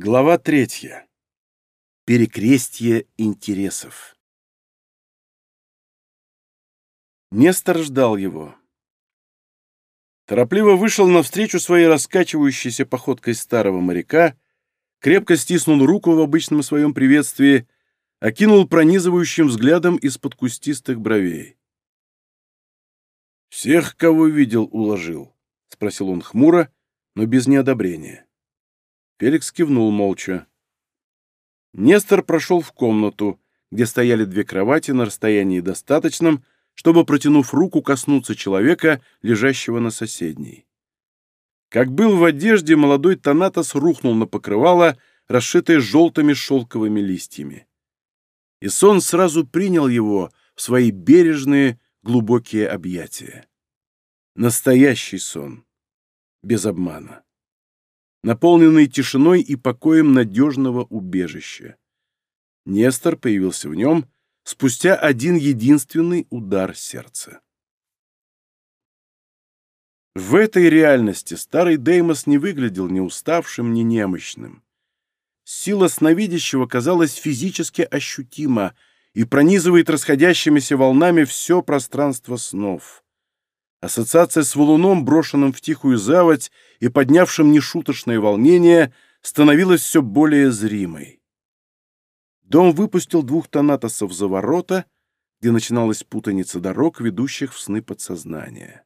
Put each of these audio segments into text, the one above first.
Глава третья. Перекрестье интересов. Нестор ждал его. Торопливо вышел навстречу своей раскачивающейся походкой старого моряка, крепко стиснул руку в обычном своем приветствии, окинул пронизывающим взглядом из-под кустистых бровей. «Всех, кого видел, уложил?» — спросил он хмуро, но без неодобрения. Феликс кивнул молча. Нестор прошел в комнату, где стояли две кровати на расстоянии достаточном, чтобы, протянув руку, коснуться человека, лежащего на соседней. Как был в одежде, молодой Танатос рухнул на покрывало, расшитое желтыми шелковыми листьями. И сон сразу принял его в свои бережные, глубокие объятия. Настоящий сон, без обмана наполненный тишиной и покоем надежного убежища. Нестор появился в нем спустя один единственный удар сердца. В этой реальности старый Деймос не выглядел ни уставшим, ни немощным. Сила сновидящего казалась физически ощутима и пронизывает расходящимися волнами все пространство снов — Ассоциация с валуном, брошенным в тихую заводь и поднявшим нешуточное волнение, становилась все более зримой. Дом выпустил двух тонатосов за ворота, где начиналась путаница дорог, ведущих в сны подсознания.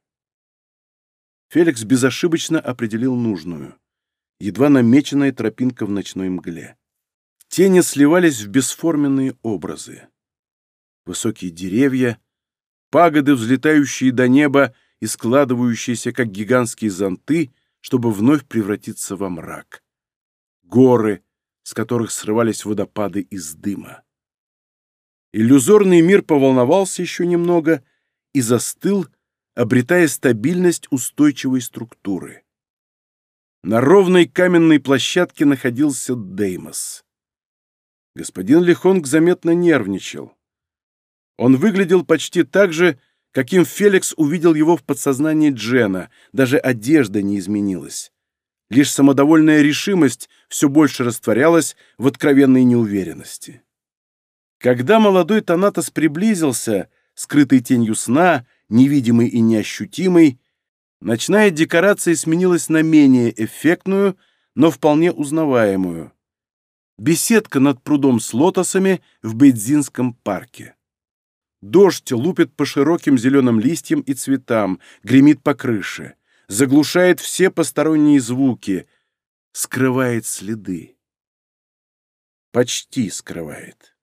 Феликс безошибочно определил нужную, едва намеченная тропинка в ночной мгле. Тени сливались в бесформенные образы. Высокие деревья — пагоды, взлетающие до неба и складывающиеся, как гигантские зонты, чтобы вновь превратиться во мрак. Горы, с которых срывались водопады из дыма. Иллюзорный мир поволновался еще немного и застыл, обретая стабильность устойчивой структуры. На ровной каменной площадке находился Деймос. Господин Лихонг заметно нервничал. Он выглядел почти так же, каким Феликс увидел его в подсознании Джена, даже одежда не изменилась. Лишь самодовольная решимость все больше растворялась в откровенной неуверенности. Когда молодой Танатос приблизился, скрытый тенью сна, невидимый и неощутимый, ночная декорация сменилась на менее эффектную, но вполне узнаваемую. Беседка над прудом с лотосами в Бейдзинском парке. Дождь лупит по широким зеленым листьям и цветам, гремит по крыше, заглушает все посторонние звуки, скрывает следы. Почти скрывает.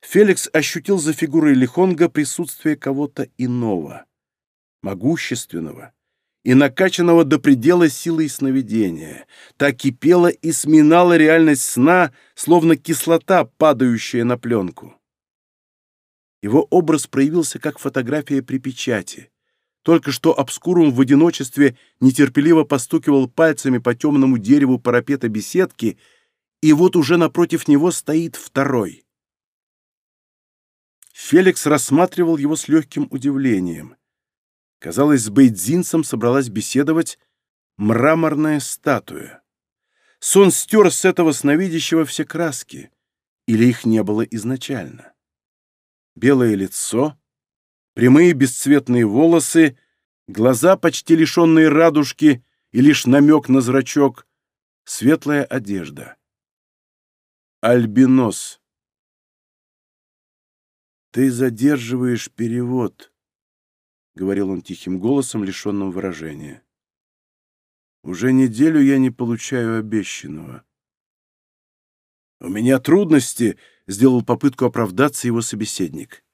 Феликс ощутил за фигурой Лихонга присутствие кого-то иного, могущественного и накачанного до предела силой сновидения. Так кипела и сминала реальность сна, словно кислота, падающая на пленку. Его образ проявился как фотография при печати. Только что Обскурум в одиночестве нетерпеливо постукивал пальцами по темному дереву парапета беседки, и вот уже напротив него стоит второй. Феликс рассматривал его с легким удивлением. Казалось, с бейдзинцем собралась беседовать мраморная статуя. Сон стер с этого сновидящего все краски, или их не было изначально белое лицо, прямые бесцветные волосы, глаза, почти лишенные радужки и лишь намек на зрачок, светлая одежда. Альбинос. «Ты задерживаешь перевод», — говорил он тихим голосом, лишенным выражения. «Уже неделю я не получаю обещанного». «У меня трудности», сделал попытку оправдаться его собеседник.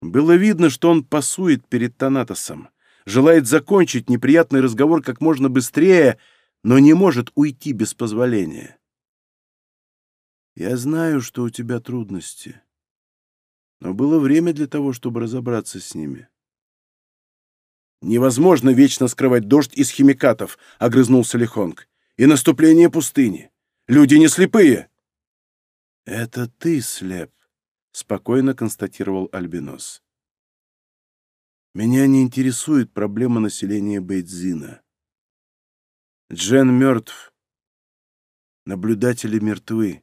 Было видно, что он пасует перед Танатосом, желает закончить неприятный разговор как можно быстрее, но не может уйти без позволения. «Я знаю, что у тебя трудности, но было время для того, чтобы разобраться с ними». «Невозможно вечно скрывать дождь из химикатов», — огрызнулся Лихонг. «И наступление пустыни. Люди не слепые!» «Это ты слеп», — спокойно констатировал Альбинос. «Меня не интересует проблема населения Бейдзина. Джен мертв. Наблюдатели мертвы.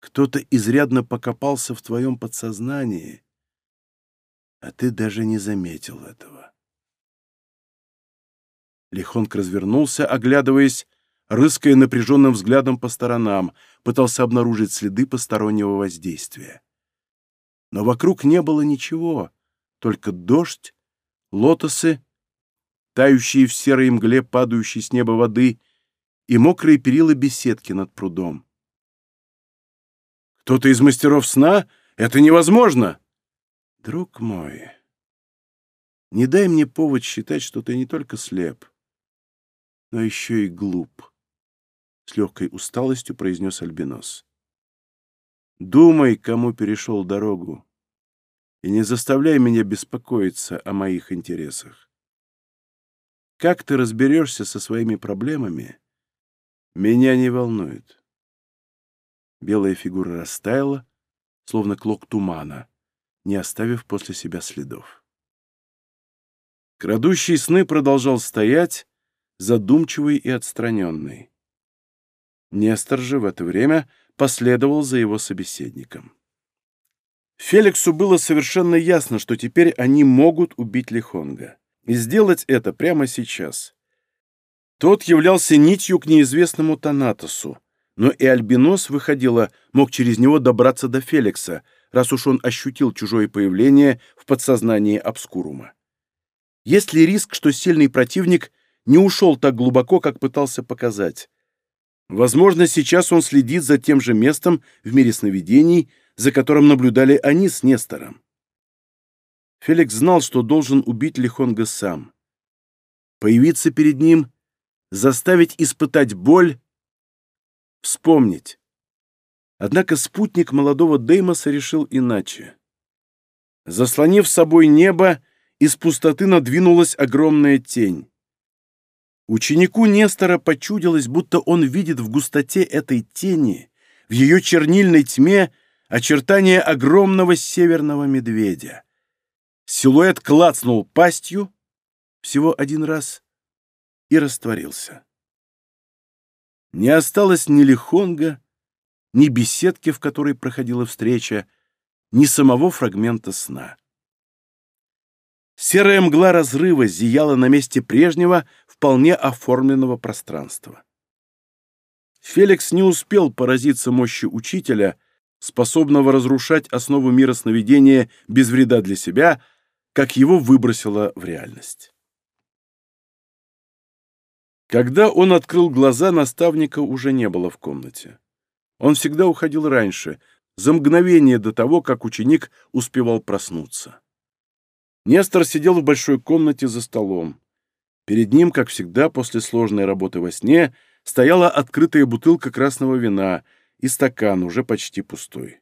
Кто-то изрядно покопался в твоем подсознании, а ты даже не заметил этого». Лихонг развернулся, оглядываясь, Рыская напряженным взглядом по сторонам, пытался обнаружить следы постороннего воздействия. Но вокруг не было ничего, только дождь, лотосы, тающие в серой мгле падающей с неба воды и мокрые перила беседки над прудом. «Кто-то из мастеров сна? Это невозможно!» «Друг мой, не дай мне повод считать, что ты не только слеп, но еще и глуп» с легкой усталостью произнес Альбинос. «Думай, кому перешел дорогу, и не заставляй меня беспокоиться о моих интересах. Как ты разберешься со своими проблемами, меня не волнует». Белая фигура растаяла, словно клок тумана, не оставив после себя следов. Крадущий сны продолжал стоять, задумчивый и отстраненный. Нестор же в это время последовал за его собеседником. Феликсу было совершенно ясно, что теперь они могут убить Лихонга. И сделать это прямо сейчас. Тот являлся нитью к неизвестному Танатосу, но и Альбинос, выходило, мог через него добраться до Феликса, раз уж он ощутил чужое появление в подсознании Обскурума. Есть ли риск, что сильный противник не ушел так глубоко, как пытался показать? Возможно, сейчас он следит за тем же местом в мире сновидений, за которым наблюдали они с Нестором. Феликс знал, что должен убить Лихонга сам. Появиться перед ним, заставить испытать боль, вспомнить. Однако спутник молодого Деймоса решил иначе. Заслонив собой небо, из пустоты надвинулась огромная тень. Ученику Нестора почудилось, будто он видит в густоте этой тени, в ее чернильной тьме, очертания огромного северного медведя. Силуэт клацнул пастью всего один раз и растворился. Не осталось ни лихонга, ни беседки, в которой проходила встреча, ни самого фрагмента сна. Серая мгла разрыва зияла на месте прежнего, вполне оформленного пространства. Феликс не успел поразиться мощи учителя, способного разрушать основу мира сновидения без вреда для себя, как его выбросило в реальность. Когда он открыл глаза, наставника уже не было в комнате. Он всегда уходил раньше, за мгновение до того, как ученик успевал проснуться. Нестор сидел в большой комнате за столом. Перед ним, как всегда, после сложной работы во сне, стояла открытая бутылка красного вина и стакан, уже почти пустой.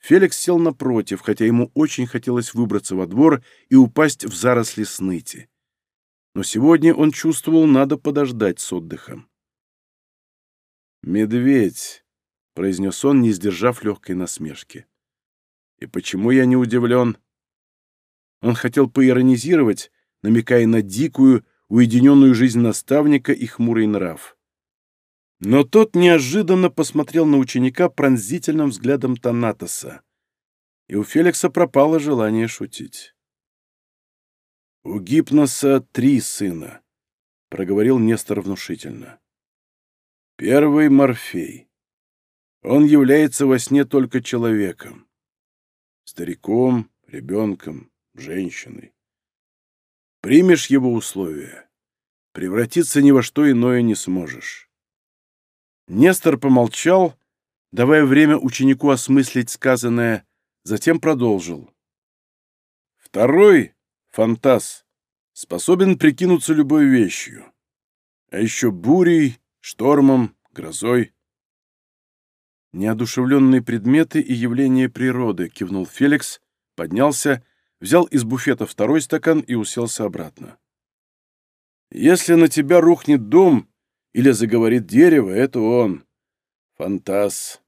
Феликс сел напротив, хотя ему очень хотелось выбраться во двор и упасть в заросли сныти. Но сегодня он чувствовал, надо подождать с отдыхом. «Медведь», — произнес он, не сдержав легкой насмешки. «И почему я не удивлен?» Он хотел поиронизировать, намекая на дикую, уединенную жизнь наставника и хмурый нрав. Но тот неожиданно посмотрел на ученика пронзительным взглядом Танатоса, и у Феликса пропало желание шутить. «У Гипноса три сына», — проговорил Нестор внушительно. «Первый — Морфей. Он является во сне только человеком. Стариком, ребенком, женщиной. Примешь его условия, превратиться ни во что иное не сможешь. Нестор помолчал, давая время ученику осмыслить сказанное, затем продолжил. Второй, фантаз, способен прикинуться любой вещью, а еще бурей, штормом, грозой. «Неодушевленные предметы и явления природы», — кивнул Феликс, поднялся взял из буфета второй стакан и уселся обратно. «Если на тебя рухнет дом или заговорит дерево, это он. Фантаз».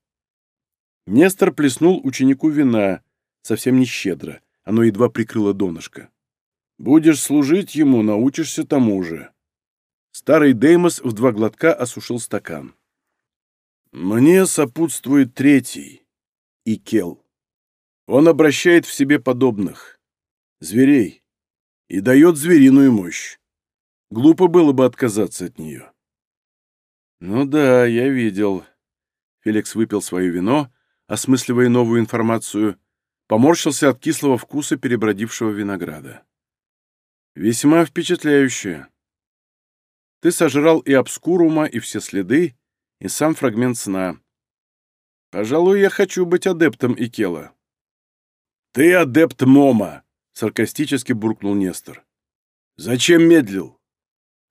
Нестор плеснул ученику вина, совсем не щедро, оно едва прикрыло донышко. «Будешь служить ему, научишься тому же». Старый Деймос в два глотка осушил стакан. «Мне сопутствует третий, Икел. Он обращает в себе подобных зверей и дает звериную мощь. Глупо было бы отказаться от нее. «Ну да, я видел». Феликс выпил свое вино, осмысливая новую информацию, поморщился от кислого вкуса перебродившего винограда. «Весьма впечатляюще. Ты сожрал и обскурума, и все следы, и сам фрагмент сна. Пожалуй, я хочу быть адептом Икела». «Ты адепт Мома!» Саркастически буркнул Нестор. «Зачем медлил?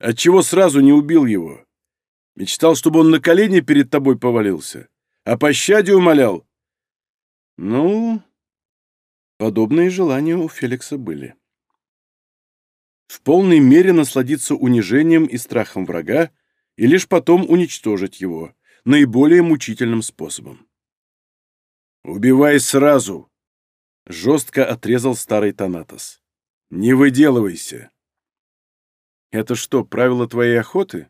Отчего сразу не убил его? Мечтал, чтобы он на колени перед тобой повалился? О а пощаде умолял?» «Ну...» Подобные желания у Феликса были. В полной мере насладиться унижением и страхом врага и лишь потом уничтожить его наиболее мучительным способом. «Убивай сразу!» — жестко отрезал старый Танатос. «Не выделывайся!» «Это что, правило твоей охоты?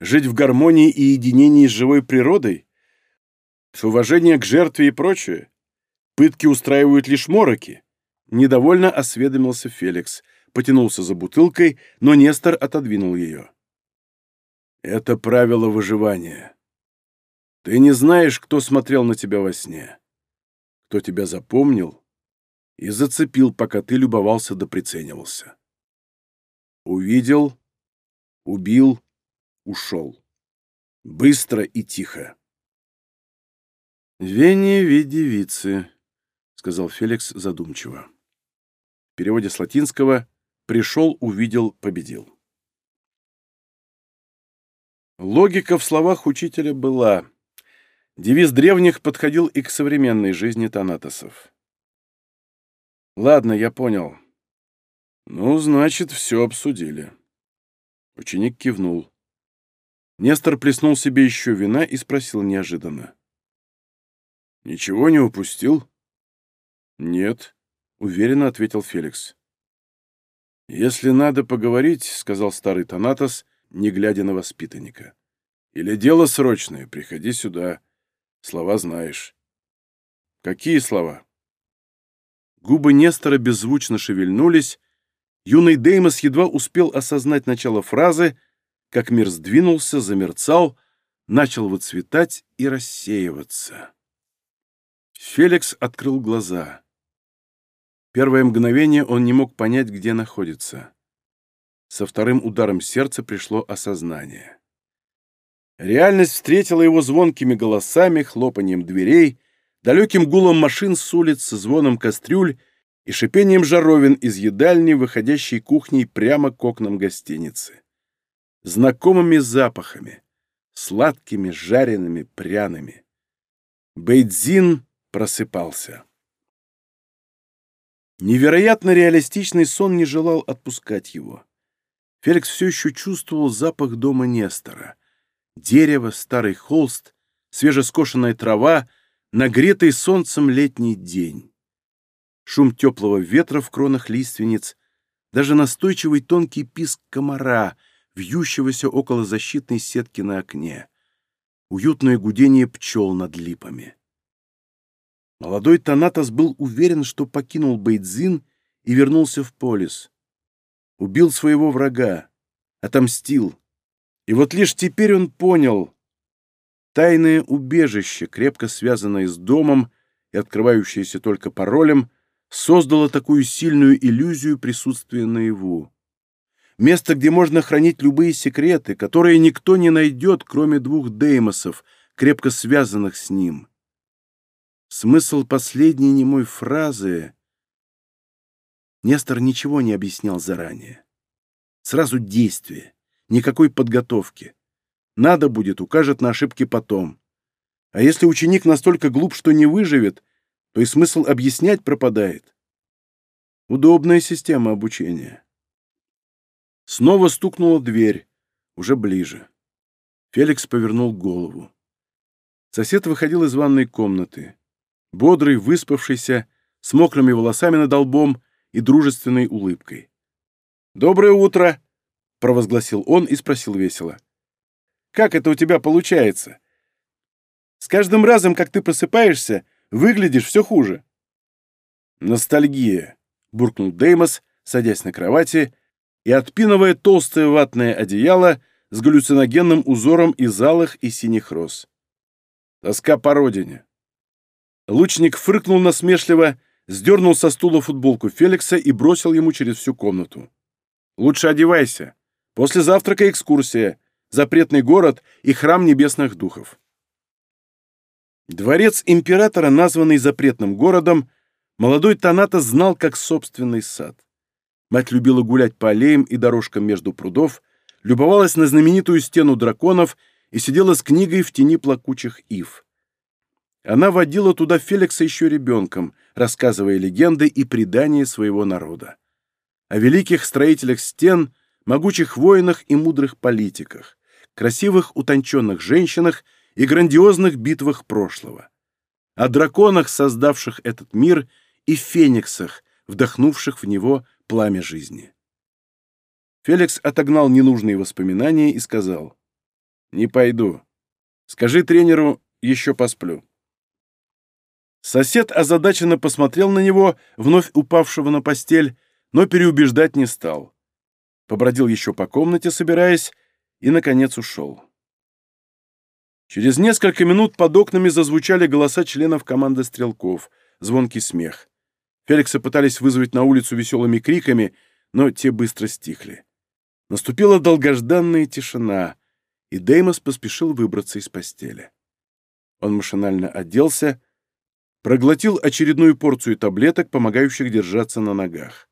Жить в гармонии и единении с живой природой? С уважением к жертве и прочее? Пытки устраивают лишь мороки?» Недовольно осведомился Феликс, потянулся за бутылкой, но Нестор отодвинул ее. «Это правило выживания. Ты не знаешь, кто смотрел на тебя во сне, кто тебя запомнил, и зацепил, пока ты любовался да приценивался. Увидел, убил, ушел. Быстро и тихо. «Вене видевицы», — сказал Феликс задумчиво. В переводе с латинского «пришел, увидел, победил». Логика в словах учителя была. Девиз древних подходил и к современной жизни Танатосов. «Ладно, я понял». «Ну, значит, все обсудили». Ученик кивнул. Нестор плеснул себе еще вина и спросил неожиданно. «Ничего не упустил?» «Нет», — уверенно ответил Феликс. «Если надо поговорить», — сказал старый Танатос, не глядя на воспитанника. «Или дело срочное, приходи сюда. Слова знаешь». «Какие слова?» Губы Нестора беззвучно шевельнулись. Юный Деймос едва успел осознать начало фразы, как мир сдвинулся, замерцал, начал выцветать и рассеиваться. Феликс открыл глаза. Первое мгновение он не мог понять, где находится. Со вторым ударом сердца пришло осознание. Реальность встретила его звонкими голосами, хлопанием дверей, далеким гулом машин с улиц, звоном кастрюль и шипением жаровин из едальни, выходящей кухней прямо к окнам гостиницы. Знакомыми запахами, сладкими, жареными, пряными. Бейдзин просыпался. Невероятно реалистичный сон не желал отпускать его. Феликс все еще чувствовал запах дома Нестора. Дерево, старый холст, свежескошенная трава — нагретый солнцем летний день. Шум теплого ветра в кронах лиственниц, даже настойчивый тонкий писк комара, вьющегося около защитной сетки на окне, уютное гудение пчел над липами. Молодой Танатос был уверен, что покинул Бейдзин и вернулся в полис. Убил своего врага, отомстил. И вот лишь теперь он понял, Тайное убежище, крепко связанное с домом и открывающееся только паролем, создало такую сильную иллюзию присутствия наяву. Место, где можно хранить любые секреты, которые никто не найдет, кроме двух деймосов, крепко связанных с ним. Смысл последней немой фразы... Нестор ничего не объяснял заранее. Сразу действие, никакой подготовки. Надо будет, укажет на ошибки потом. А если ученик настолько глуп, что не выживет, то и смысл объяснять пропадает. Удобная система обучения. Снова стукнула дверь, уже ближе. Феликс повернул голову. Сосед выходил из ванной комнаты. Бодрый, выспавшийся, с мокрыми волосами над лбом и дружественной улыбкой. «Доброе утро!» — провозгласил он и спросил весело. — как это у тебя получается? С каждым разом, как ты просыпаешься, выглядишь все хуже». «Ностальгия», — буркнул Деймос, садясь на кровати и отпинывая толстое ватное одеяло с галлюциногенным узором из алых и синих роз. «Тоска по родине». Лучник фыркнул насмешливо, сдернул со стула футболку Феликса и бросил ему через всю комнату. «Лучше одевайся. После завтрака экскурсия запретный город и храм небесных духов. Дворец императора, названный запретным городом, молодой Таната знал как собственный сад. Мать любила гулять по аллеям и дорожкам между прудов, любовалась на знаменитую стену драконов и сидела с книгой в тени плакучих ив. Она водила туда Феликса еще ребенком, рассказывая легенды и предания своего народа. О великих строителях стен, могучих воинах и мудрых политиках красивых утонченных женщинах и грандиозных битвах прошлого, о драконах, создавших этот мир, и фениксах, вдохнувших в него пламя жизни. Феликс отогнал ненужные воспоминания и сказал, «Не пойду. Скажи тренеру, еще посплю». Сосед озадаченно посмотрел на него, вновь упавшего на постель, но переубеждать не стал. Побродил еще по комнате, собираясь, и, наконец, ушел. Через несколько минут под окнами зазвучали голоса членов команды стрелков, звонкий смех. Феликса пытались вызвать на улицу веселыми криками, но те быстро стихли. Наступила долгожданная тишина, и Деймос поспешил выбраться из постели. Он машинально оделся, проглотил очередную порцию таблеток, помогающих держаться на ногах.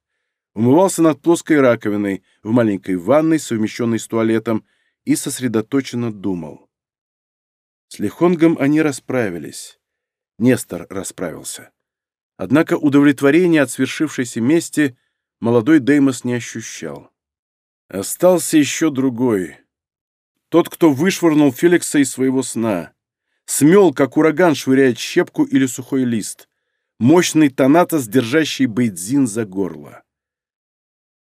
Умывался над плоской раковиной в маленькой ванной, совмещенной с туалетом, и сосредоточенно думал. С Лихонгом они расправились. Нестор расправился. Однако удовлетворения от свершившейся мести молодой Деймос не ощущал. Остался еще другой. Тот, кто вышвырнул Феликса из своего сна. Смел, как ураган швыряет щепку или сухой лист. Мощный тонатос, держащий Бейдзин за горло.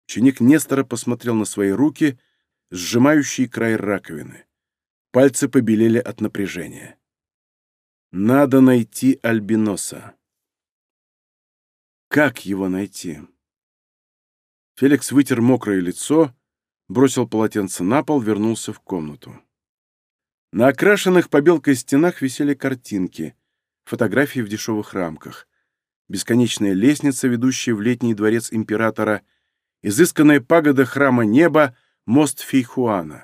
Ученик Нестора посмотрел на свои руки — сжимающий край раковины. Пальцы побелели от напряжения. Надо найти Альбиноса. Как его найти? Феликс вытер мокрое лицо, бросил полотенце на пол, вернулся в комнату. На окрашенных побелкой стенах висели картинки, фотографии в дешевых рамках, бесконечная лестница, ведущая в летний дворец императора, изысканная пагода храма неба — мост Фейхуана.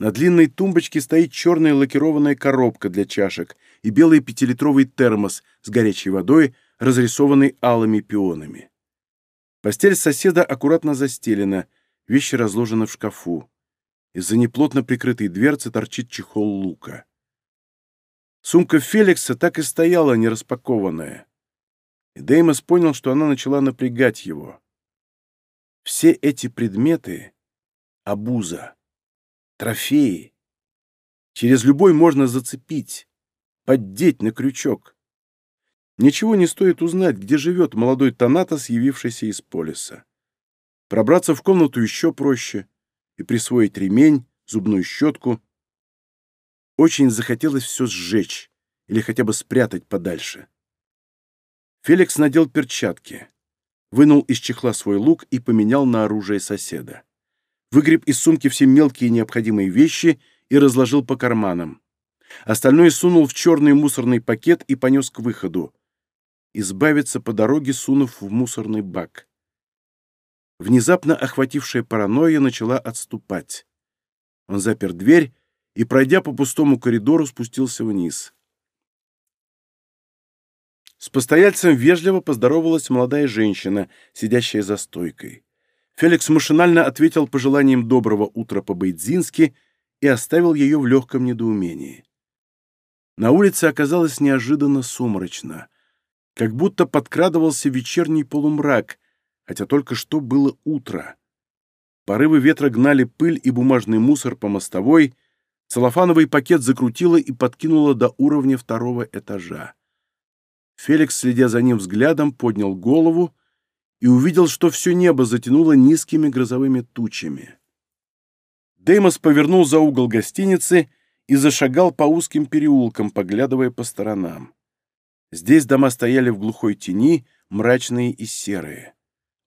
На длинной тумбочке стоит черная лакированная коробка для чашек и белый пятилитровый термос с горячей водой, разрисованный алыми пионами. Постель соседа аккуратно застелена, вещи разложены в шкафу. Из-за неплотно прикрытой дверцы торчит чехол лука. Сумка Феликса так и стояла нераспакованная. И Деймос понял, что она начала напрягать его. Все эти предметы обуза, трофеи. Через любой можно зацепить, поддеть на крючок. Ничего не стоит узнать, где живет молодой Танатос, явившийся из полиса. Пробраться в комнату еще проще и присвоить ремень, зубную щетку. Очень захотелось все сжечь или хотя бы спрятать подальше. Феликс надел перчатки, вынул из чехла свой лук и поменял на оружие соседа выгреб из сумки все мелкие необходимые вещи и разложил по карманам. Остальное сунул в черный мусорный пакет и понес к выходу. Избавиться по дороге, сунув в мусорный бак. Внезапно охватившая паранойя начала отступать. Он запер дверь и, пройдя по пустому коридору, спустился вниз. С постояльцем вежливо поздоровалась молодая женщина, сидящая за стойкой. Феликс машинально ответил пожеланием доброго утра по Бейдзински и оставил ее в легком недоумении. На улице оказалось неожиданно сумрачно, как будто подкрадывался вечерний полумрак, хотя только что было утро. Порывы ветра гнали пыль и бумажный мусор по мостовой, целлофановый пакет закрутило и подкинуло до уровня второго этажа. Феликс, следя за ним взглядом, поднял голову — и увидел, что все небо затянуло низкими грозовыми тучами. Деймос повернул за угол гостиницы и зашагал по узким переулкам, поглядывая по сторонам. Здесь дома стояли в глухой тени, мрачные и серые.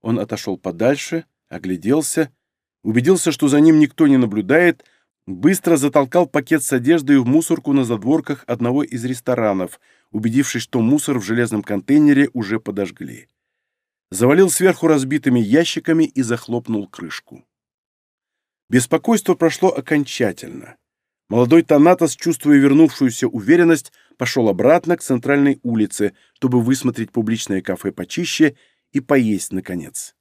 Он отошел подальше, огляделся, убедился, что за ним никто не наблюдает, быстро затолкал пакет с одеждой в мусорку на задворках одного из ресторанов, убедившись, что мусор в железном контейнере уже подожгли завалил сверху разбитыми ящиками и захлопнул крышку. Беспокойство прошло окончательно. Молодой Танатос, чувствуя вернувшуюся уверенность, пошел обратно к центральной улице, чтобы высмотреть публичное кафе почище и поесть, наконец.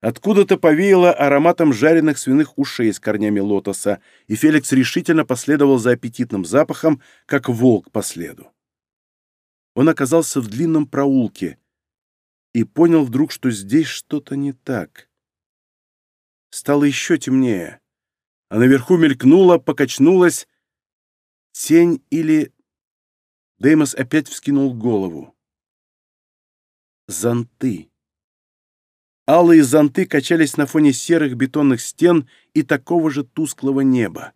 Откуда-то повеяло ароматом жареных свиных ушей с корнями лотоса, и Феликс решительно последовал за аппетитным запахом, как волк по следу. Он оказался в длинном проулке, и понял вдруг, что здесь что-то не так. Стало еще темнее, а наверху мелькнула, покачнулась тень или... Деймос опять вскинул голову. Зонты. Алые зонты качались на фоне серых бетонных стен и такого же тусклого неба.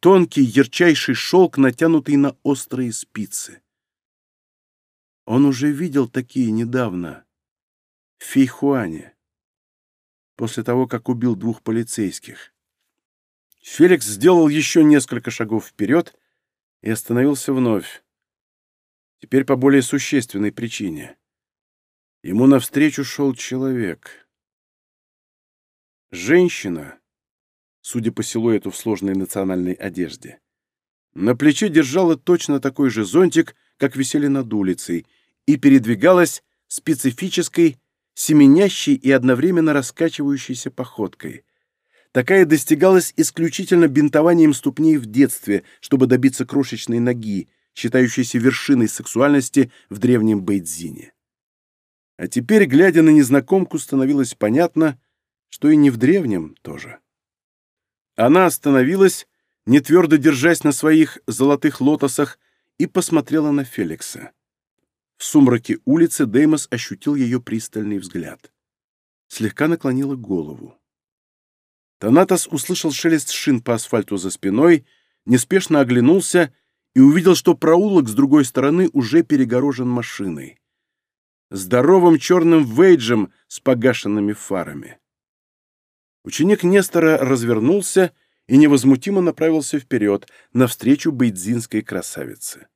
Тонкий, ярчайший шелк, натянутый на острые спицы. Он уже видел такие недавно. Фейхуане. после того, как убил двух полицейских. Феликс сделал еще несколько шагов вперед и остановился вновь. Теперь по более существенной причине. Ему навстречу шел человек. Женщина, судя по силуэту в сложной национальной одежде, на плече держала точно такой же зонтик, как висели над улицей, и передвигалась специфической семенящей и одновременно раскачивающейся походкой. Такая достигалась исключительно бинтованием ступней в детстве, чтобы добиться крошечной ноги, считающейся вершиной сексуальности в древнем Бейдзине. А теперь, глядя на незнакомку, становилось понятно, что и не в древнем тоже. Она остановилась, не твердо держась на своих золотых лотосах, и посмотрела на Феликса. В сумраке улицы Деймос ощутил ее пристальный взгляд. Слегка наклонила голову. Танатос услышал шелест шин по асфальту за спиной, неспешно оглянулся и увидел, что проулок с другой стороны уже перегорожен машиной. Здоровым черным вейджем с погашенными фарами. Ученик Нестора развернулся и невозмутимо направился вперед, навстречу бейдзинской красавице.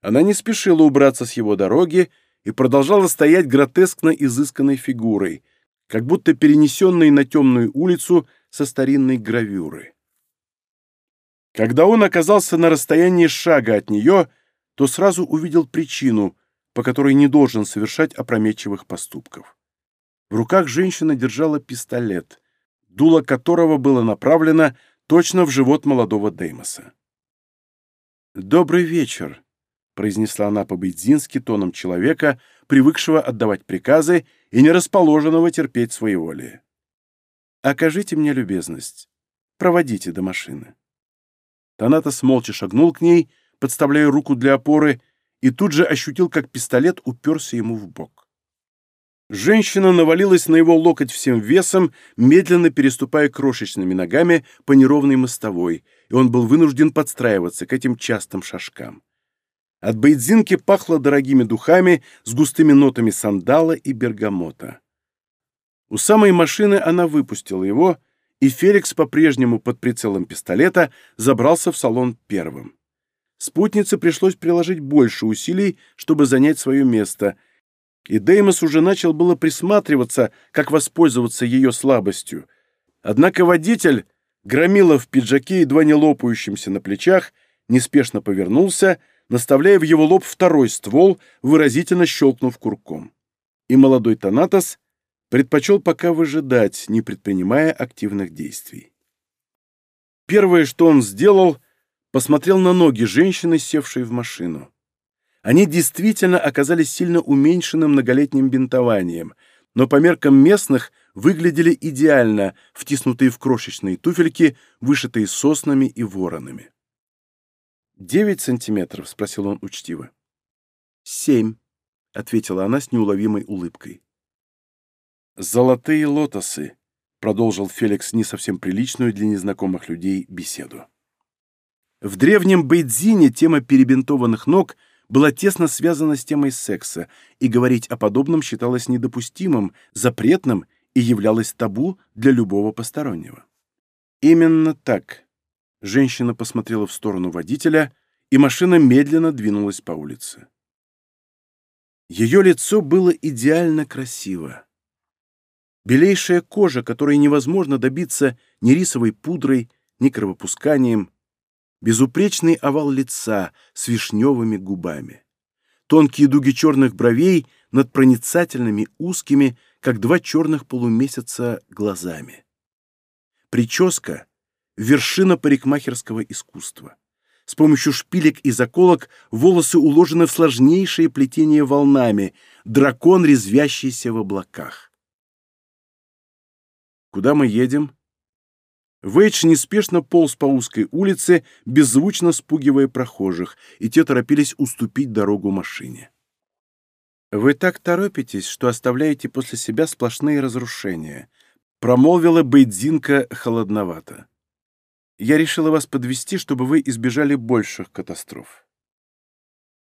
Она не спешила убраться с его дороги и продолжала стоять гротескно изысканной фигурой, как будто перенесенной на темную улицу со старинной гравюры. Когда он оказался на расстоянии шага от нее, то сразу увидел причину, по которой не должен совершать опрометчивых поступков. В руках женщина держала пистолет, дуло которого было направлено точно в живот молодого Деймоса. «Добрый вечер», произнесла она по-бедзински тоном человека, привыкшего отдавать приказы и не расположенного терпеть воли. «Окажите мне любезность. Проводите до машины». Танатос молча шагнул к ней, подставляя руку для опоры, и тут же ощутил, как пистолет уперся ему в бок. Женщина навалилась на его локоть всем весом, медленно переступая крошечными ногами по неровной мостовой, и он был вынужден подстраиваться к этим частым шажкам. От бейдзинки пахло дорогими духами с густыми нотами сандала и бергамота. У самой машины она выпустила его, и Феликс по-прежнему под прицелом пистолета забрался в салон первым. Спутнице пришлось приложить больше усилий, чтобы занять свое место, и Деймос уже начал было присматриваться, как воспользоваться ее слабостью. Однако водитель, громила в пиджаке, едва не лопающимся на плечах, неспешно повернулся — наставляя в его лоб второй ствол, выразительно щелкнув курком. И молодой Танатос предпочел пока выжидать, не предпринимая активных действий. Первое, что он сделал, посмотрел на ноги женщины, севшей в машину. Они действительно оказались сильно уменьшены многолетним бинтованием, но по меркам местных выглядели идеально, втиснутые в крошечные туфельки, вышитые соснами и воронами. «Девять сантиметров?» — спросил он учтиво. «Семь», — ответила она с неуловимой улыбкой. «Золотые лотосы», — продолжил Феликс не совсем приличную для незнакомых людей беседу. В древнем Бейдзине тема перебинтованных ног была тесно связана с темой секса, и говорить о подобном считалось недопустимым, запретным и являлось табу для любого постороннего. Именно так Женщина посмотрела в сторону водителя, и машина медленно двинулась по улице. Ее лицо было идеально красиво. Белейшая кожа, которой невозможно добиться ни рисовой пудрой, ни кровопусканием, безупречный овал лица с вишневыми губами, тонкие дуги черных бровей над проницательными узкими, как два черных полумесяца, глазами. Прическа, вершина парикмахерского искусства. С помощью шпилек и заколок волосы уложены в сложнейшие плетения волнами, дракон, резвящийся в облаках. Куда мы едем? Вейдж неспешно полз по узкой улице, беззвучно спугивая прохожих, и те торопились уступить дорогу машине. «Вы так торопитесь, что оставляете после себя сплошные разрушения», — промолвила Бейдзинка холодновато. Я решила вас подвести, чтобы вы избежали больших катастроф».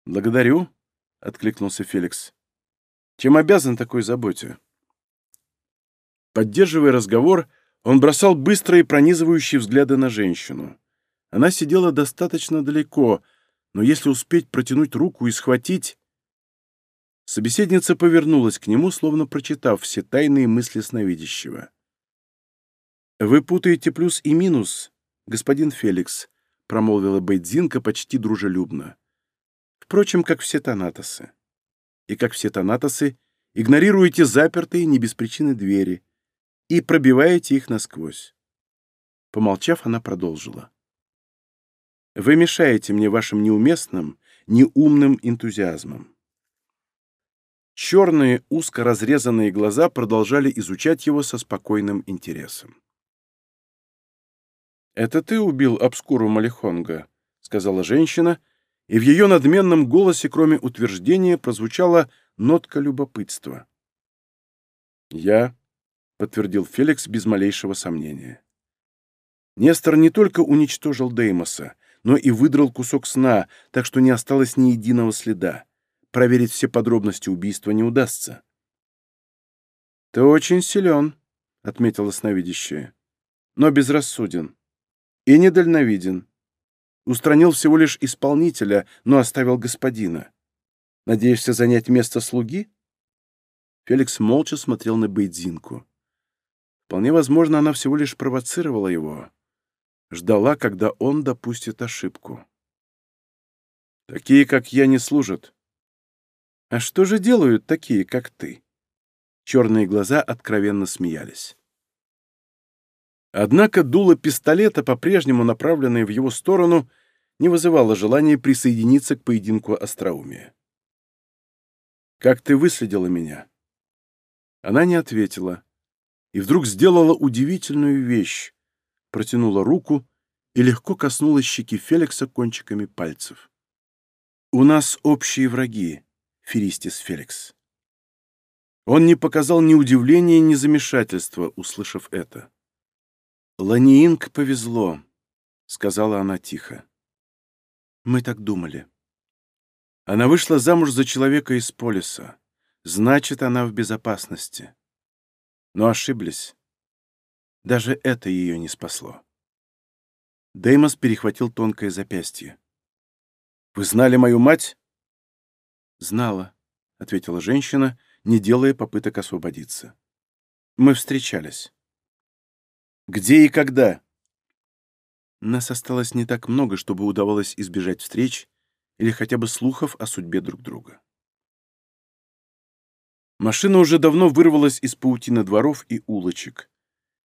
«Благодарю», — откликнулся Феликс. «Чем обязан такой заботе?» Поддерживая разговор, он бросал быстрые пронизывающие взгляды на женщину. Она сидела достаточно далеко, но если успеть протянуть руку и схватить... Собеседница повернулась к нему, словно прочитав все тайные мысли сновидящего. «Вы путаете плюс и минус», господин Феликс», — промолвила Бейдзинка почти дружелюбно. «Впрочем, как все танатосы, И как все танатосы игнорируете запертые не без причины двери и пробиваете их насквозь». Помолчав, она продолжила. «Вы мешаете мне вашим неуместным, неумным энтузиазмом». Черные, узко разрезанные глаза продолжали изучать его со спокойным интересом. «Это ты убил обскуру Малихонга», — сказала женщина, и в ее надменном голосе, кроме утверждения, прозвучала нотка любопытства. «Я», — подтвердил Феликс без малейшего сомнения. Нестор не только уничтожил Деймоса, но и выдрал кусок сна, так что не осталось ни единого следа. Проверить все подробности убийства не удастся. «Ты очень силен», — отметила сновидящая, — «но безрассуден и недальновиден. Устранил всего лишь исполнителя, но оставил господина. Надеешься занять место слуги? Феликс молча смотрел на Бейдзинку. Вполне возможно, она всего лишь провоцировала его. Ждала, когда он допустит ошибку. «Такие, как я, не служат». «А что же делают такие, как ты?» Черные глаза откровенно смеялись. Однако дуло пистолета, по-прежнему направленное в его сторону, не вызывало желания присоединиться к поединку остроумия. «Как ты выследила меня?» Она не ответила и вдруг сделала удивительную вещь, протянула руку и легко коснулась щеки Феликса кончиками пальцев. «У нас общие враги, Феристис Феликс». Он не показал ни удивления, ни замешательства, услышав это. Ланиинг повезло», — сказала она тихо. «Мы так думали». Она вышла замуж за человека из полиса. Значит, она в безопасности. Но ошиблись. Даже это ее не спасло. Деймос перехватил тонкое запястье. «Вы знали мою мать?» «Знала», — ответила женщина, не делая попыток освободиться. «Мы встречались». Где и когда?» Нас осталось не так много, чтобы удавалось избежать встреч или хотя бы слухов о судьбе друг друга. Машина уже давно вырвалась из паутины дворов и улочек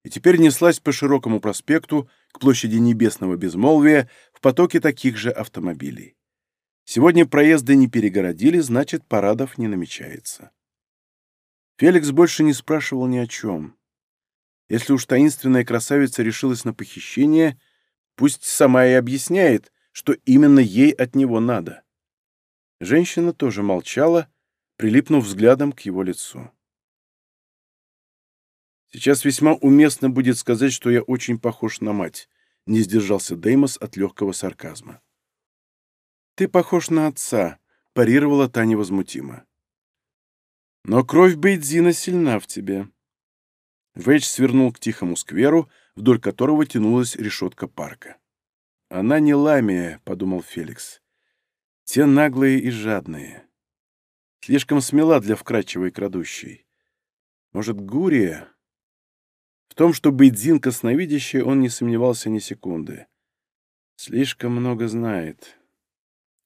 и теперь неслась по широкому проспекту к площади Небесного Безмолвия в потоке таких же автомобилей. Сегодня проезды не перегородили, значит, парадов не намечается. Феликс больше не спрашивал ни о чем. Если уж таинственная красавица решилась на похищение, пусть сама и объясняет, что именно ей от него надо. Женщина тоже молчала, прилипнув взглядом к его лицу. «Сейчас весьма уместно будет сказать, что я очень похож на мать», — не сдержался Деймос от легкого сарказма. «Ты похож на отца», — парировала та невозмутимо. «Но кровь Бейдзина сильна в тебе», Вейдж свернул к тихому скверу, вдоль которого тянулась решетка парка. «Она не ламия», — подумал Феликс. «Те наглые и жадные. Слишком смела для вкрадчивой крадущей. Может, Гурия?» В том, чтобы быть Бейдзинка сновидящей он не сомневался ни секунды. Слишком много знает.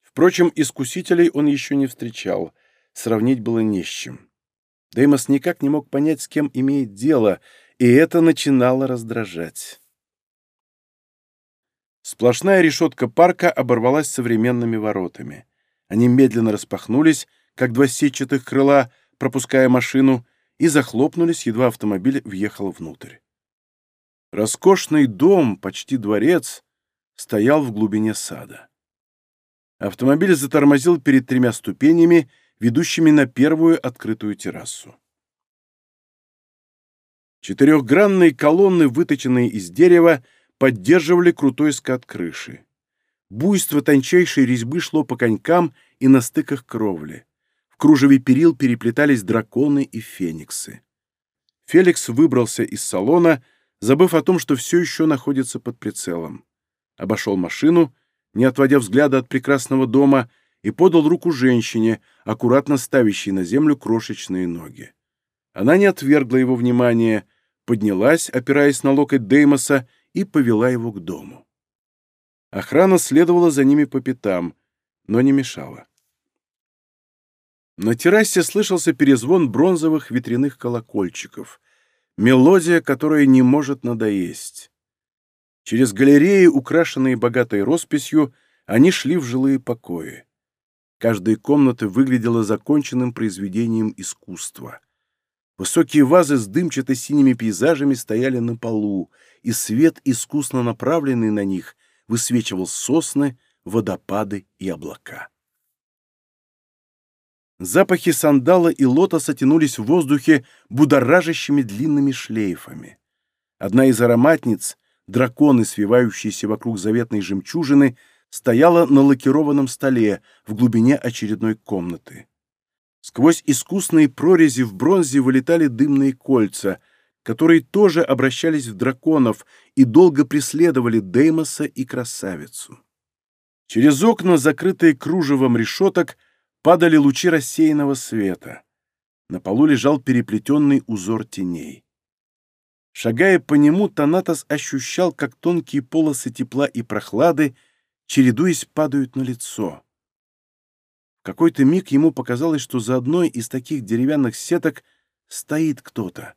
Впрочем, искусителей он еще не встречал, сравнить было не с чем. Деймос никак не мог понять, с кем имеет дело, и это начинало раздражать. Сплошная решетка парка оборвалась современными воротами. Они медленно распахнулись, как два сетчатых крыла, пропуская машину, и захлопнулись, едва автомобиль въехал внутрь. Роскошный дом, почти дворец, стоял в глубине сада. Автомобиль затормозил перед тремя ступенями, ведущими на первую открытую террасу. Четырехгранные колонны, выточенные из дерева, поддерживали крутой скат крыши. Буйство тончайшей резьбы шло по конькам и на стыках кровли. В кружеве перил переплетались драконы и фениксы. Феликс выбрался из салона, забыв о том, что все еще находится под прицелом. Обошел машину, не отводя взгляда от прекрасного дома — и подал руку женщине, аккуратно ставящей на землю крошечные ноги. Она не отвергла его внимания, поднялась, опираясь на локоть Деймоса, и повела его к дому. Охрана следовала за ними по пятам, но не мешала. На террасе слышался перезвон бронзовых ветряных колокольчиков, мелодия, которая не может надоесть. Через галереи, украшенные богатой росписью, они шли в жилые покои. Каждая комната выглядела законченным произведением искусства. Высокие вазы с дымчато-синими пейзажами стояли на полу, и свет, искусно направленный на них, высвечивал сосны, водопады и облака. Запахи сандала и лотоса тянулись в воздухе будоражащими длинными шлейфами. Одна из ароматниц, драконы, свивающиеся вокруг заветной жемчужины, — стояла на лакированном столе в глубине очередной комнаты. Сквозь искусные прорези в бронзе вылетали дымные кольца, которые тоже обращались в драконов и долго преследовали Деймоса и красавицу. Через окна, закрытые кружевом решеток, падали лучи рассеянного света. На полу лежал переплетенный узор теней. Шагая по нему, Танатос ощущал, как тонкие полосы тепла и прохлады — чередуясь, падают на лицо. В какой-то миг ему показалось, что за одной из таких деревянных сеток стоит кто-то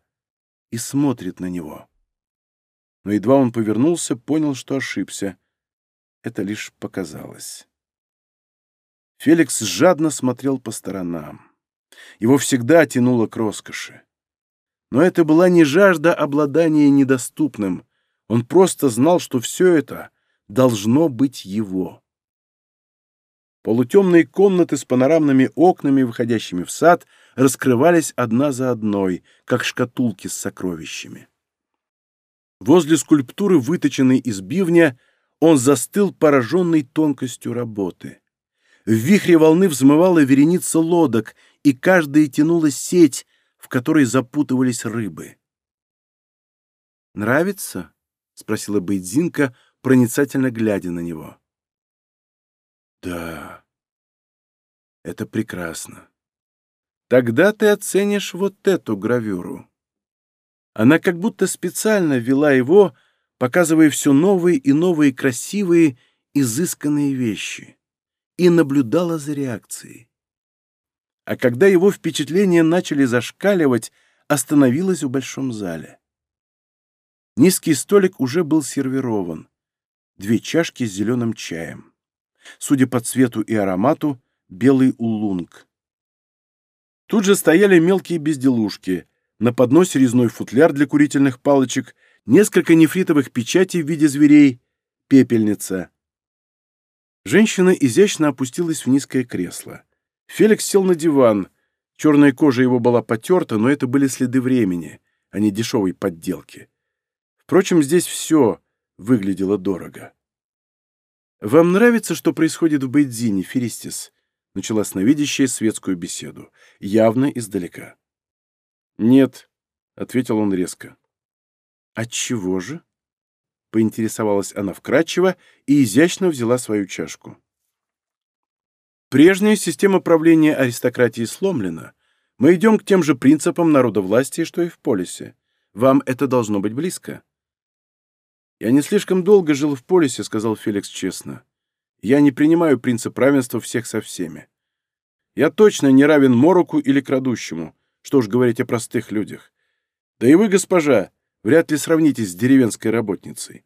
и смотрит на него. Но едва он повернулся, понял, что ошибся. Это лишь показалось. Феликс жадно смотрел по сторонам. Его всегда тянуло к роскоши. Но это была не жажда обладания недоступным. Он просто знал, что все это должно быть его. Полутемные комнаты с панорамными окнами, выходящими в сад, раскрывались одна за одной, как шкатулки с сокровищами. Возле скульптуры, выточенной из бивня, он застыл, пораженный тонкостью работы. В вихре волны взмывала вереница лодок, и каждая тянула сеть, в которой запутывались рыбы. «Нравится?» — спросила Бейдзинка, проницательно глядя на него. «Да, это прекрасно. Тогда ты оценишь вот эту гравюру». Она как будто специально вела его, показывая все новые и новые красивые, изысканные вещи, и наблюдала за реакцией. А когда его впечатления начали зашкаливать, остановилась в большом зале. Низкий столик уже был сервирован две чашки с зеленым чаем. Судя по цвету и аромату, белый улунг. Тут же стояли мелкие безделушки, на подносе резной футляр для курительных палочек, несколько нефритовых печатей в виде зверей, пепельница. Женщина изящно опустилась в низкое кресло. Феликс сел на диван. Черная кожа его была потерта, но это были следы времени, а не дешевой подделки. Впрочем, здесь все выглядело дорого. «Вам нравится, что происходит в Бейдзине, Феристис?» — начала сновидящая светскую беседу, явно издалека. «Нет», — ответил он резко. «Отчего же?» — поинтересовалась она вкратчиво и изящно взяла свою чашку. «Прежняя система правления аристократии сломлена. Мы идем к тем же принципам народовластия, что и в полисе. Вам это должно быть близко». Я не слишком долго жил в полисе, сказал Феликс честно. Я не принимаю принцип равенства всех со всеми. Я точно не равен мороку или крадущему, что уж говорить о простых людях. Да и вы, госпожа, вряд ли сравнитесь с деревенской работницей.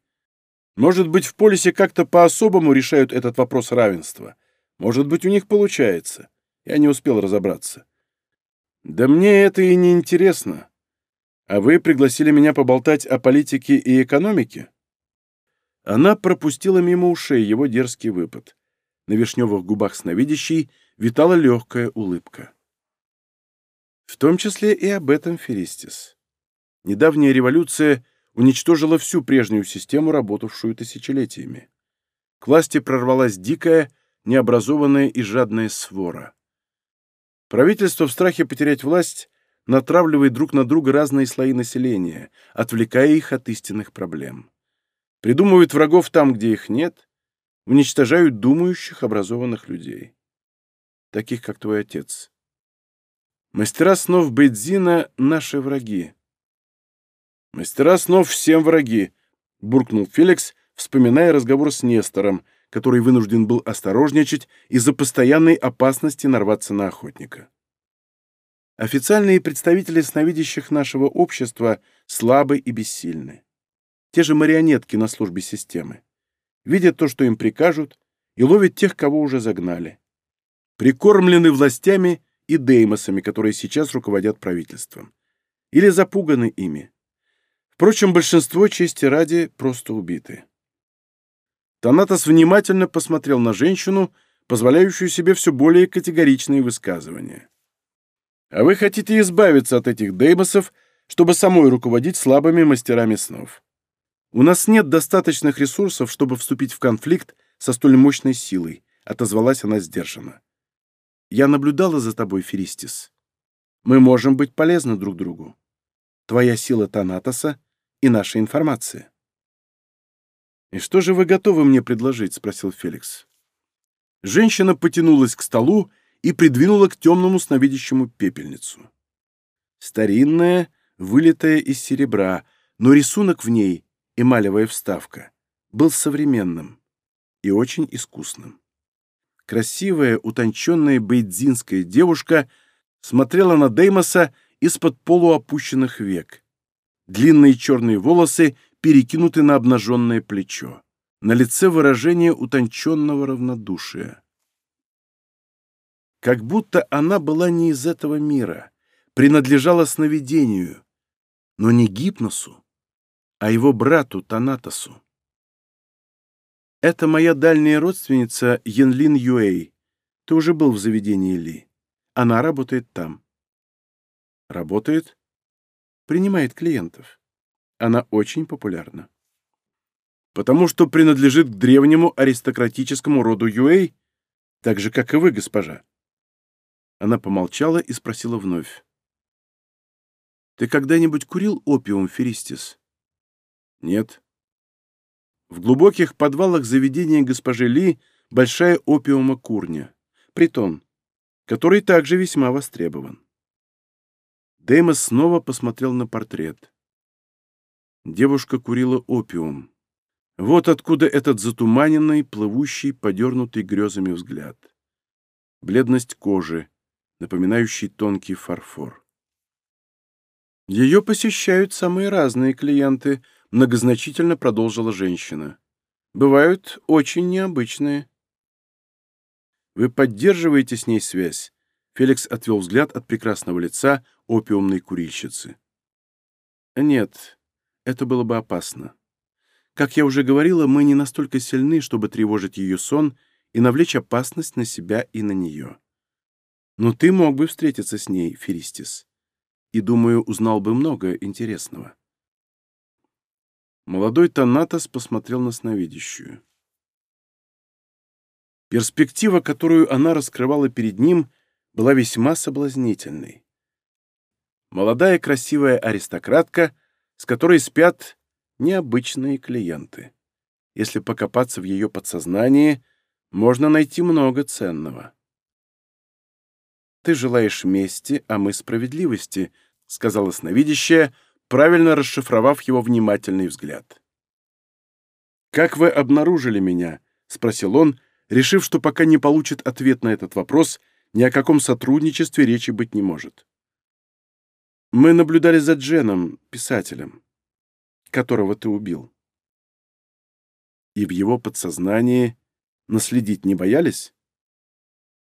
Может быть, в полисе как-то по-особому решают этот вопрос равенства. Может быть, у них получается. Я не успел разобраться. Да мне это и не интересно. А вы пригласили меня поболтать о политике и экономике? Она пропустила мимо ушей его дерзкий выпад. На вишневых губах сновидящей витала легкая улыбка. В том числе и об этом Феристис. Недавняя революция уничтожила всю прежнюю систему, работавшую тысячелетиями. К власти прорвалась дикая, необразованная и жадная свора. Правительство в страхе потерять власть натравливает друг на друга разные слои населения, отвлекая их от истинных проблем придумывают врагов там, где их нет, уничтожают думающих, образованных людей. Таких, как твой отец. Мастера снов Бейдзина — наши враги. Мастера снов всем враги, — буркнул Феликс, вспоминая разговор с Нестором, который вынужден был осторожничать из-за постоянной опасности нарваться на охотника. Официальные представители сновидящих нашего общества слабы и бессильны те же марионетки на службе системы. Видят то, что им прикажут, и ловят тех, кого уже загнали. Прикормлены властями и деймосами, которые сейчас руководят правительством. Или запуганы ими. Впрочем, большинство чести ради просто убиты. Танатос внимательно посмотрел на женщину, позволяющую себе все более категоричные высказывания. «А вы хотите избавиться от этих деймосов, чтобы самой руководить слабыми мастерами снов. «У нас нет достаточных ресурсов, чтобы вступить в конфликт со столь мощной силой», — отозвалась она сдержанно. «Я наблюдала за тобой, Феристис. Мы можем быть полезны друг другу. Твоя сила Танатоса и наша информация». «И что же вы готовы мне предложить?» — спросил Феликс. Женщина потянулась к столу и придвинула к темному сновидящему пепельницу. Старинная, вылитая из серебра, но рисунок в ней эмалевая вставка, был современным и очень искусным. Красивая, утонченная бейдзинская девушка смотрела на Деймоса из-под полуопущенных век. Длинные черные волосы перекинуты на обнаженное плечо. На лице выражение утонченного равнодушия. Как будто она была не из этого мира, принадлежала сновидению, но не гипносу, а его брату Танатосу. «Это моя дальняя родственница Янлин Юэй. Ты уже был в заведении Ли. Она работает там». «Работает?» «Принимает клиентов. Она очень популярна». «Потому что принадлежит к древнему аристократическому роду Юэй, так же, как и вы, госпожа». Она помолчала и спросила вновь. «Ты когда-нибудь курил опиум, Феристис?» Нет. В глубоких подвалах заведения госпожи большая опиума курня, притон, который также весьма востребован. Деймос снова посмотрел на портрет. Девушка курила опиум. Вот откуда этот затуманенный, плывущий, подернутый грезами взгляд. Бледность кожи, напоминающий тонкий фарфор. Ее посещают самые разные клиенты — многозначительно продолжила женщина. «Бывают очень необычные». «Вы поддерживаете с ней связь?» Феликс отвел взгляд от прекрасного лица опиумной курильщицы. «Нет, это было бы опасно. Как я уже говорила, мы не настолько сильны, чтобы тревожить ее сон и навлечь опасность на себя и на нее. Но ты мог бы встретиться с ней, Феристис, и, думаю, узнал бы много интересного». Молодой Танатос посмотрел на сновидящую. Перспектива, которую она раскрывала перед ним, была весьма соблазнительной. Молодая красивая аристократка, с которой спят необычные клиенты. Если покопаться в ее подсознании, можно найти много ценного. «Ты желаешь мести, а мы справедливости», — сказала сновидящая, — правильно расшифровав его внимательный взгляд. «Как вы обнаружили меня?» — спросил он, решив, что пока не получит ответ на этот вопрос, ни о каком сотрудничестве речи быть не может. «Мы наблюдали за Дженом, писателем, которого ты убил». И в его подсознании наследить не боялись?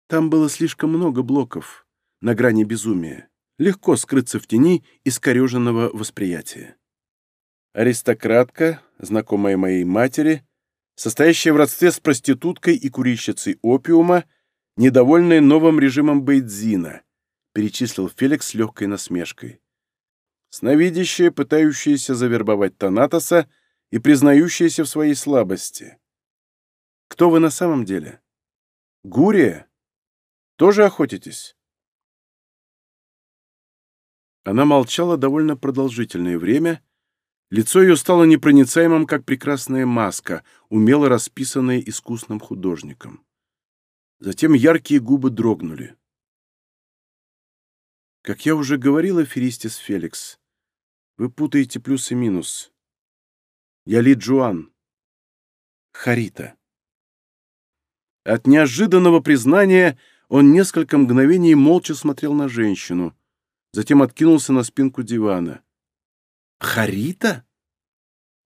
Там было слишком много блоков на грани безумия легко скрыться в тени искореженного восприятия. Аристократка, знакомая моей матери, состоящая в родстве с проституткой и курильщицей опиума, недовольная новым режимом Бейдзина, перечислил Феликс с легкой насмешкой. Сновидящая, пытающаяся завербовать Танатоса и признающаяся в своей слабости. Кто вы на самом деле? Гурия? Тоже охотитесь? Она молчала довольно продолжительное время. Лицо ее стало непроницаемым, как прекрасная маска, умело расписанная искусным художником. Затем яркие губы дрогнули. «Как я уже говорила, Феристис Феликс, вы путаете плюс и минус. Я Ли Джуан. Харита». От неожиданного признания он несколько мгновений молча смотрел на женщину — затем откинулся на спинку дивана. «Харита?»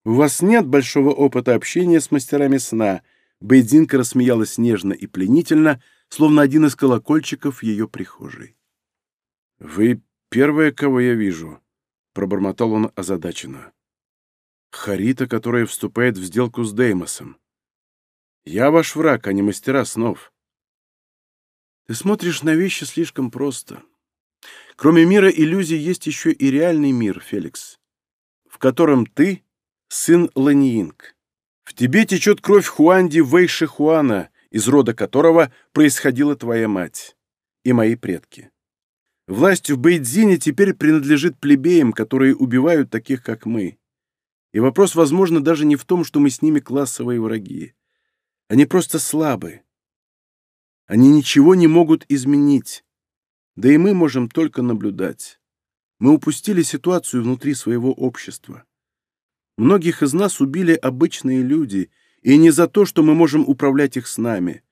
«У вас нет большого опыта общения с мастерами сна», — Бейдинка рассмеялась нежно и пленительно, словно один из колокольчиков ее прихожей. «Вы первая, кого я вижу», — пробормотал он озадаченно. «Харита, которая вступает в сделку с Деймосом. Я ваш враг, а не мастера снов». «Ты смотришь на вещи слишком просто», Кроме мира иллюзий есть еще и реальный мир, Феликс, в котором ты — сын Ланьинг. В тебе течет кровь Хуанди Вэйши Хуана, из рода которого происходила твоя мать и мои предки. Власть в Бэйдзине теперь принадлежит плебеям, которые убивают таких, как мы. И вопрос, возможно, даже не в том, что мы с ними классовые враги. Они просто слабы. Они ничего не могут изменить. Да и мы можем только наблюдать. Мы упустили ситуацию внутри своего общества. Многих из нас убили обычные люди, и не за то, что мы можем управлять их с нами,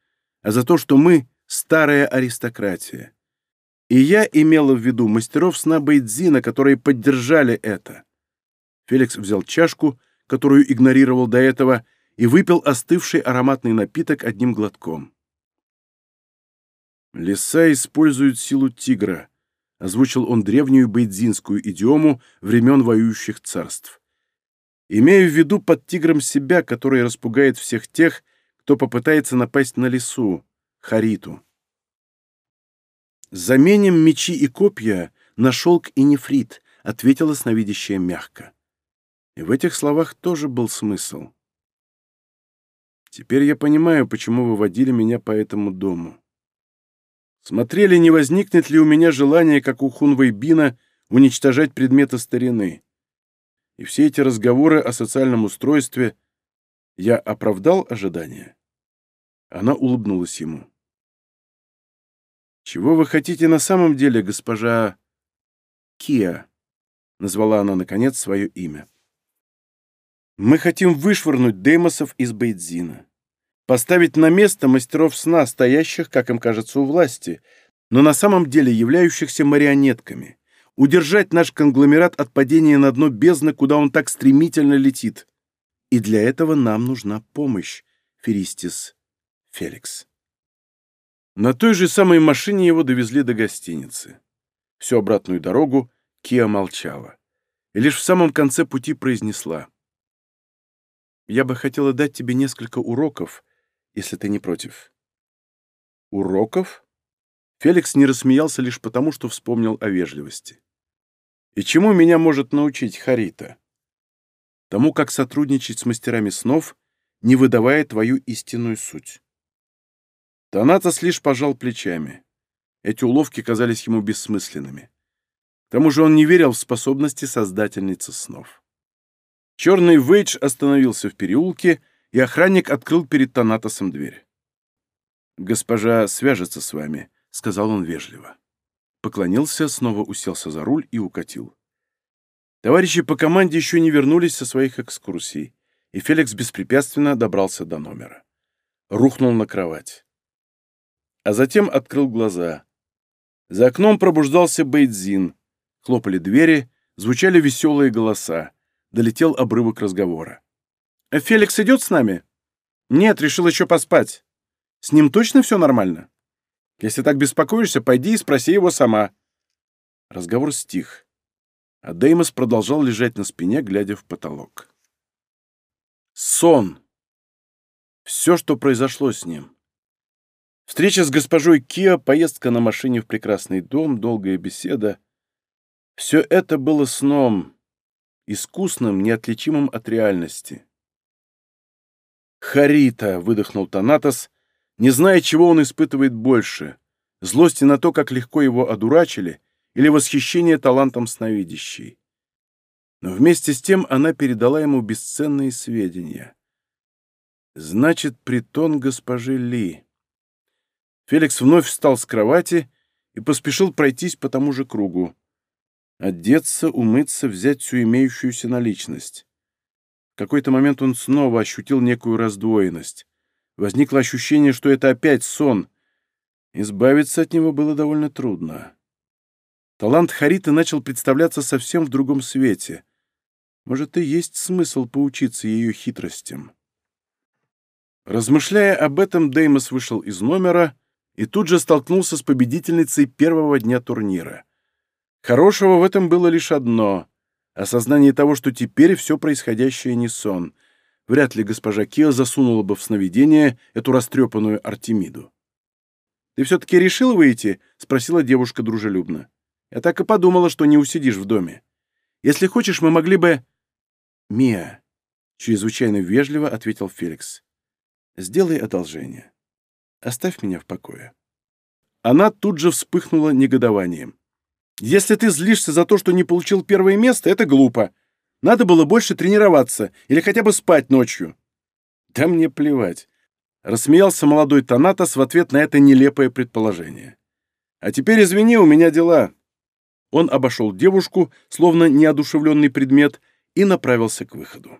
а за то, что мы — старая аристократия. И я имела в виду мастеров сна Бейдзина, которые поддержали это. Феликс взял чашку, которую игнорировал до этого, и выпил остывший ароматный напиток одним глотком. Лиса использует силу тигра. Озвучил он древнюю бейдзинскую идиому времен воюющих царств. Имея в виду под тигром себя, который распугает всех тех, кто попытается напасть на лису, Хариту. «Заменим мечи и копья на шелк и нефрит», — ответила сновидящая мягко. И в этих словах тоже был смысл. «Теперь я понимаю, почему вы водили меня по этому дому смотрели, не возникнет ли у меня желание, как у Хунвейбина, уничтожать предметы старины. И все эти разговоры о социальном устройстве я оправдал ожидания. Она улыбнулась ему. «Чего вы хотите на самом деле, госпожа Киа?» — назвала она, наконец, свое имя. «Мы хотим вышвырнуть Демосов из Бейдзина поставить на место мастеров сна, стоящих, как им кажется, у власти, но на самом деле являющихся марионетками, удержать наш конгломерат от падения на дно бездны, куда он так стремительно летит. И для этого нам нужна помощь, Феристис Феликс. На той же самой машине его довезли до гостиницы. Всю обратную дорогу Кия молчала. И лишь в самом конце пути произнесла. «Я бы хотела дать тебе несколько уроков, если ты не против». «Уроков?» Феликс не рассмеялся лишь потому, что вспомнил о вежливости. «И чему меня может научить Харита?» «Тому, как сотрудничать с мастерами снов, не выдавая твою истинную суть». Танатос лишь пожал плечами. Эти уловки казались ему бессмысленными. К тому же он не верил в способности создательницы снов. Черный Вейдж остановился в переулке и охранник открыл перед Танатосом дверь. «Госпожа свяжется с вами», — сказал он вежливо. Поклонился, снова уселся за руль и укатил. Товарищи по команде еще не вернулись со своих экскурсий, и Феликс беспрепятственно добрался до номера. Рухнул на кровать. А затем открыл глаза. За окном пробуждался Бейдзин. Хлопали двери, звучали веселые голоса. Долетел обрывок разговора. Феликс идет с нами? Нет, решил еще поспать. С ним точно все нормально? Если так беспокоишься, пойди и спроси его сама. Разговор стих. А Деймос продолжал лежать на спине, глядя в потолок. Сон. Все, что произошло с ним. Встреча с госпожой Киа, поездка на машине в прекрасный дом, долгая беседа. Все это было сном, искусным, неотличимым от реальности. «Харита!» — выдохнул Танатос, не зная, чего он испытывает больше — злости на то, как легко его одурачили, или восхищение талантом сновидящей. Но вместе с тем она передала ему бесценные сведения. «Значит, притон госпожи Ли». Феликс вновь встал с кровати и поспешил пройтись по тому же кругу. Одеться, умыться, взять всю имеющуюся наличность какой-то момент он снова ощутил некую раздвоенность. Возникло ощущение, что это опять сон. Избавиться от него было довольно трудно. Талант Хариты начал представляться совсем в другом свете. Может, и есть смысл поучиться ее хитростям. Размышляя об этом, Деймос вышел из номера и тут же столкнулся с победительницей первого дня турнира. Хорошего в этом было лишь одно Осознание того, что теперь все происходящее не сон. Вряд ли госпожа Кио засунула бы в сновидение эту растрепанную Артемиду. «Ты все-таки решил выйти?» — спросила девушка дружелюбно. «Я так и подумала, что не усидишь в доме. Если хочешь, мы могли бы...» «Мия», — чрезвычайно вежливо ответил Феликс, — «сделай одолжение. Оставь меня в покое». Она тут же вспыхнула негодованием. Если ты злишься за то, что не получил первое место, это глупо. Надо было больше тренироваться или хотя бы спать ночью». «Да мне плевать», — рассмеялся молодой Танатос в ответ на это нелепое предположение. «А теперь извини, у меня дела». Он обошел девушку, словно неодушевленный предмет, и направился к выходу.